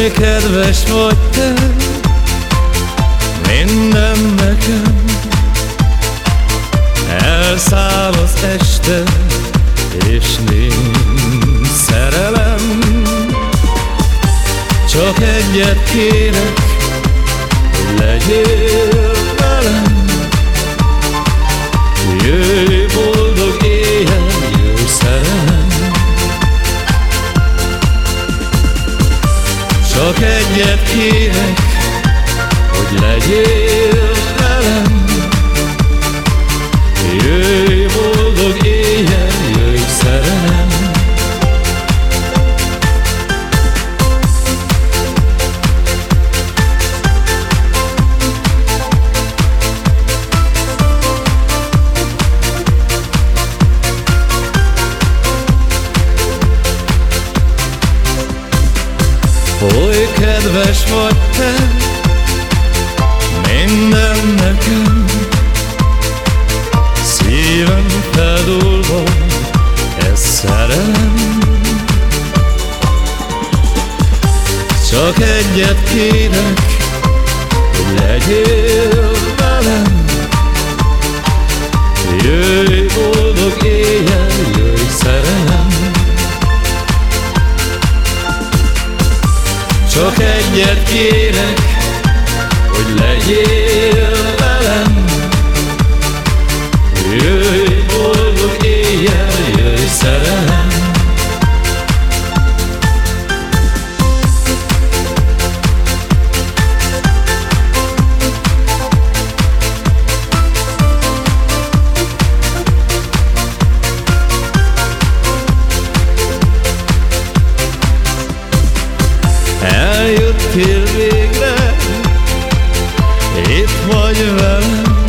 Oly kedves vagy te, minden nekem. Elszáll az este, és nincs szerelem. Csak egyet kérek, hogy legyél velem. Jöjj Csak egyet kérek, hogy legyél Oly kedves vagy te, minden nekem. Szívem feldulva, ez szerelem. Csak egyet kérek, hogy legyél Csak egyet kérek, hogy legyél velem. Jöjj Eljöttél végre, itt vagy velem.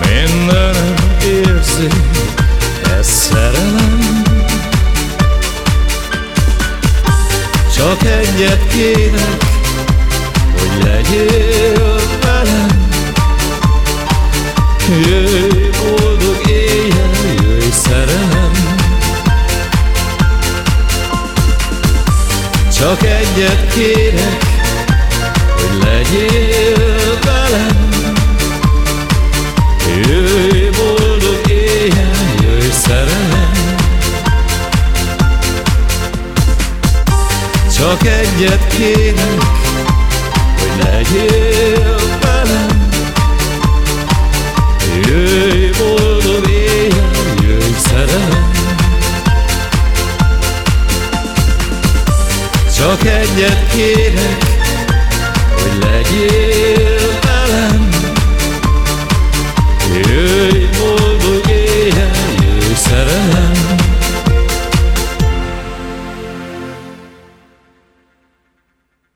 Mindenem érzi, ez szerelem. Csak egyet kérek, hogy legyél velem. Jöjj Csak egyet kérek, hogy legyél velem. Jöjj boldog éjjel, jöjj szerelem. Csak egyet kérek, hogy legyél Csak egyet kérek, hogy legyél